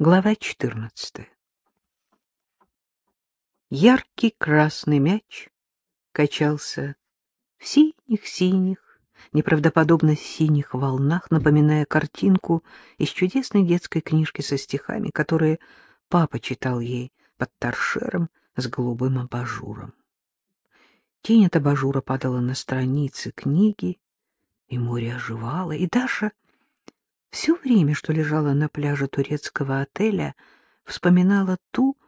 Глава 14. Яркий красный мяч качался в синих-синих, неправдоподобно синих волнах, напоминая картинку из чудесной детской книжки со стихами, которые папа читал ей под торшером с голубым абажуром. Тень от абажура падала на страницы книги, и море оживало, и Даша все время, что лежала на пляже турецкого отеля, вспоминала ту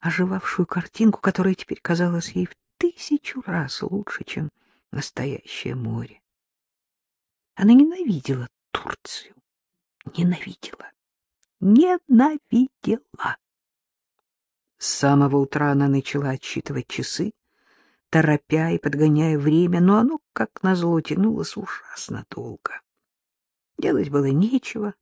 оживавшую картинку, которая теперь казалась ей в тысячу раз лучше, чем настоящее море. Она ненавидела Турцию. Ненавидела. Ненавидела. С самого утра она начала отсчитывать часы, торопя и подгоняя время, но оно, как назло, тянулось ужасно долго. Делать было нечего.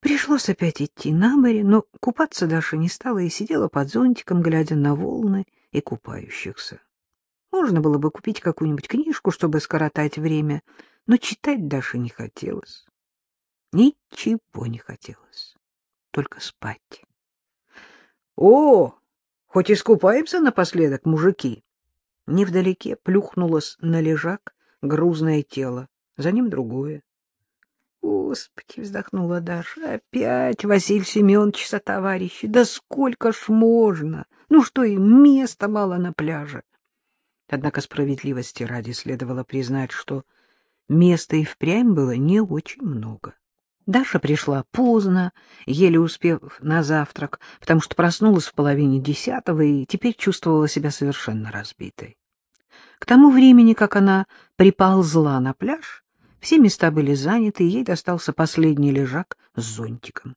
Пришлось опять идти на море, но купаться Даша не стала и сидела под зонтиком, глядя на волны и купающихся. Можно было бы купить какую-нибудь книжку, чтобы скоротать время, но читать Даше не хотелось. Ничего не хотелось, только спать. — О, хоть искупаемся напоследок, мужики! Невдалеке плюхнулось на лежак грузное тело, за ним другое. Господи, вздохнула Даша, опять Василий Семенович со товарищи. Да сколько ж можно? Ну что им, места мало на пляже. Однако справедливости ради следовало признать, что места и впрямь было не очень много. Даша пришла поздно, еле успев на завтрак, потому что проснулась в половине десятого и теперь чувствовала себя совершенно разбитой. К тому времени, как она приползла на пляж, все места были заняты, и ей достался последний лежак с зонтиком.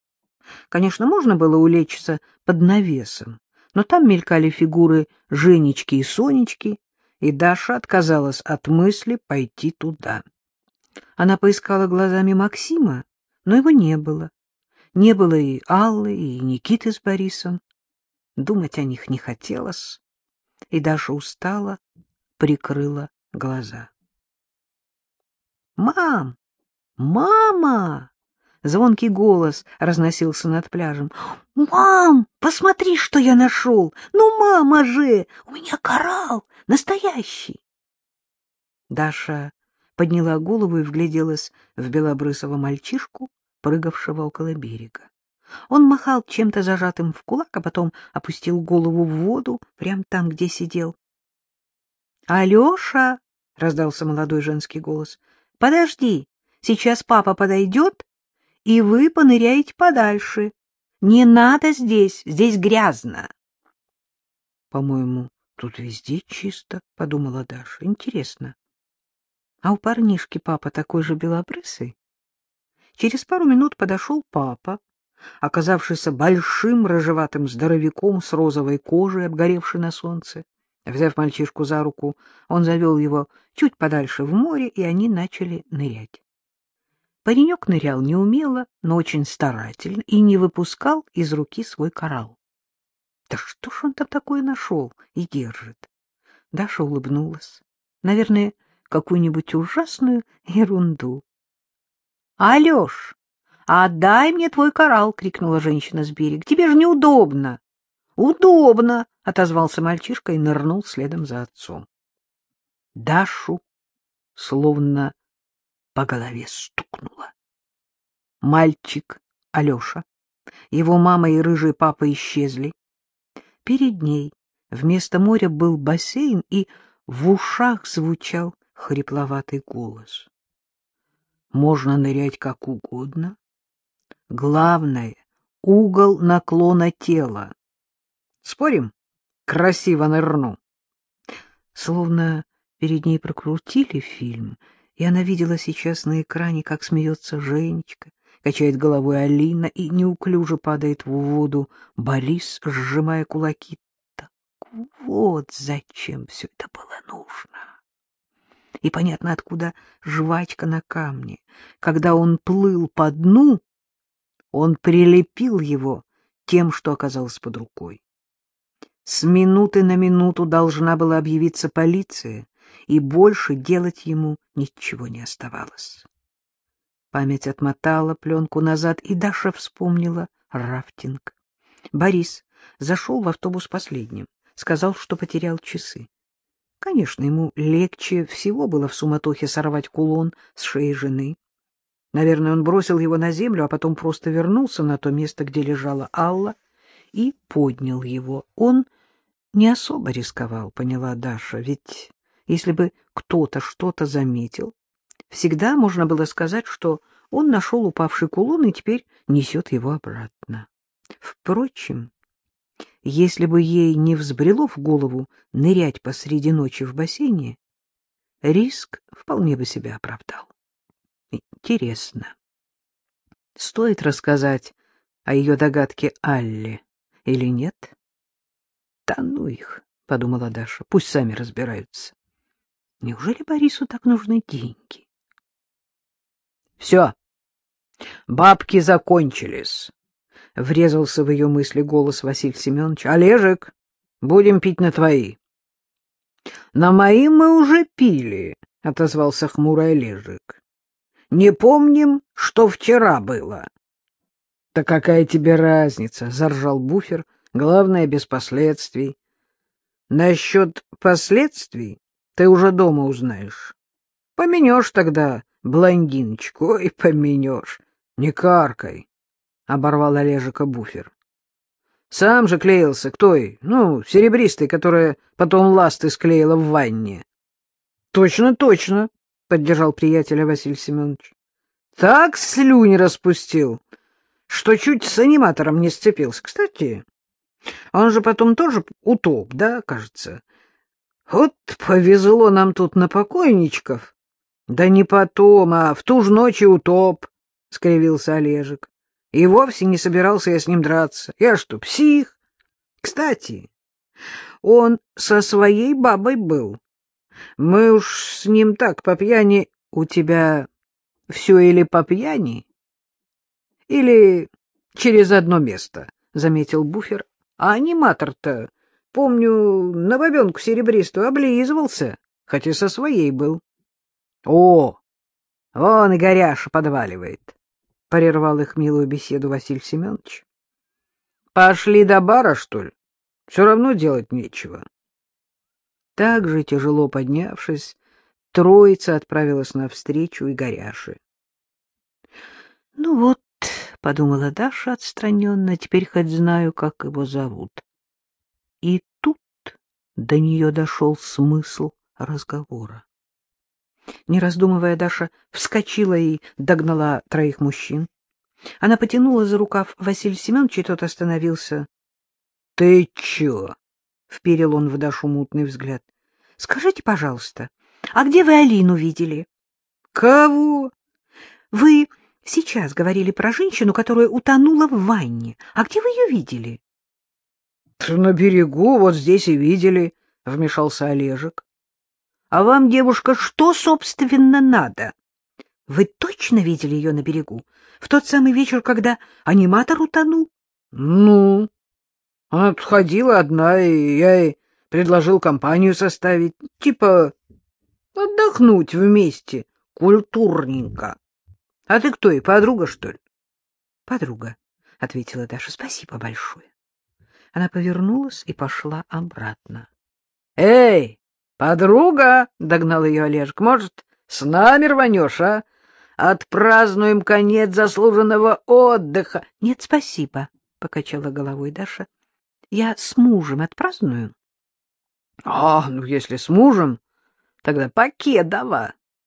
Конечно, можно было улечься под навесом, но там мелькали фигуры Женечки и Сонечки, и Даша отказалась от мысли пойти туда. Она поискала глазами Максима, но его не было. Не было и Аллы, и Никиты с Борисом. Думать о них не хотелось, и Даша устала, прикрыла глаза. «Мам! Мама!» Звонкий голос разносился над пляжем. «Мам, посмотри, что я нашел! Ну, мама же! У меня коралл! Настоящий!» Даша подняла голову и вгляделась в белобрысого мальчишку, прыгавшего около берега. Он махал чем-то зажатым в кулак, а потом опустил голову в воду, прямо там, где сидел. — Алеша! — раздался молодой женский голос. Подожди, сейчас папа подойдет, и вы поныряете подальше. Не надо здесь, здесь грязно. — По-моему, тут везде чисто, — подумала Даша. — Интересно. А у парнишки папа такой же белобрысый? Через пару минут подошел папа, оказавшийся большим рыжеватым здоровяком с розовой кожей, обгоревшей на солнце. Взяв мальчишку за руку, он завел его чуть подальше в море, и они начали нырять. Паренек нырял неумело, но очень старательно и не выпускал из руки свой коралл. Да что ж он там такое нашел и держит? Даша улыбнулась. Наверное, какую-нибудь ужасную ерунду. — Алеш, отдай мне твой коралл! — крикнула женщина с берега. — Тебе же неудобно. — Удобно! — отозвался мальчишка и нырнул следом за отцом. Дашу словно по голове стукнуло. Мальчик Алеша, его мама и рыжий папа исчезли. Перед ней вместо моря был бассейн, и в ушах звучал хрипловатый голос. Можно нырять как угодно. Главное — угол наклона тела. Спорим? Красиво нырну. Словно перед ней прокрутили фильм, и она видела сейчас на экране, как смеется Женечка, качает головой Алина и неуклюже падает в воду Борис, сжимая кулаки. Так вот зачем все это было нужно. И понятно, откуда жвачка на камне. Когда он плыл по дну, он прилепил его тем, что оказалось под рукой. С минуты на минуту должна была объявиться полиция, и больше делать ему ничего не оставалось. Память отмотала пленку назад, и Даша вспомнила рафтинг. Борис зашел в автобус последним, сказал, что потерял часы. Конечно, ему легче всего было в суматохе сорвать кулон с шеи жены. Наверное, он бросил его на землю, а потом просто вернулся на то место, где лежала Алла, и поднял его. Он не особо рисковал, поняла Даша, ведь если бы кто-то что-то заметил, всегда можно было сказать, что он нашел упавший кулон и теперь несет его обратно. Впрочем, если бы ей не взбрело в голову нырять посреди ночи в бассейне, риск вполне бы себя оправдал. Интересно, стоит рассказать о ее догадке Алле или нет? Да ну их, — подумала Даша, — пусть сами разбираются. Неужели Борису так нужны деньги? Все, бабки закончились. Врезался в ее мысли голос Василия Семеновича. Олежек, будем пить на твои. На мои мы уже пили, отозвался хмурый Олежек. Не помним, что вчера было. Да какая тебе разница, заржал буфер. Главное, без последствий. Насчет последствий ты уже дома узнаешь. Поменешь тогда блондиночку, ой, поменешь. Не каркай, — оборвал Олежика буфер. Сам же клеился к той, ну, серебристой, которая потом ласты склеила в ванне. — Точно, точно, — поддержал приятеля Василий Семенович. — Так слюни распустил, что чуть с аниматором не сцепился. Кстати, он же потом тоже утоп, да, кажется? Вот повезло нам тут на покойничков. Да не потом, а в ту же ночь и утоп, — скривился Олежек. И вовсе не собирался я с ним драться. Я что, псих? Кстати, он со своей бабой был. Мы уж с ним так по пьяни... У тебя все или по пьяни, или через одно место, — заметил буфер. А аниматор-то, помню, на бабенку серебристую облизывался, хотя со своей был. — О, вон и горяша подваливает, — прервал их милую беседу Василий Семенович. — Пошли до бара, что ли? Все равно делать нечего. Так же, тяжело поднявшись, троица отправилась навстречу и горяши. — Ну вот, — подумала Даша отстраненно, — теперь хоть знаю, как его зовут. И тут до нее дошел смысл разговора. Не раздумывая, Даша вскочила и догнала троих мужчин. Она потянула за рукав Василия Семеновича, и тот остановился. — Ты чё? — вперил он в Дашу мутный взгляд. — Скажите, пожалуйста, а где вы Алину видели? — Кого? — Вы сейчас говорили про женщину, которая утонула в ванне. А где вы ее видели? — На берегу, вот здесь и видели, — вмешался Олежек. А вам, девушка, что, собственно, надо? Вы точно видели ее на берегу? В тот самый вечер, когда аниматор утонул? Ну, она тут ходила одна, и я ей предложил компанию составить. Типа отдохнуть вместе, культурненько. А ты кто, и подруга, что ли? Подруга, — ответила Даша, — спасибо большое. Она повернулась и пошла обратно. — Эй! Подруга, — догнал ее Олежек, — может, с нами рванешь, а? Отпразднуем конец заслуженного отдыха. — Нет, спасибо, — покачала головой Даша. — Я с мужем отпраздную. — А, ну, если с мужем, тогда Покедова.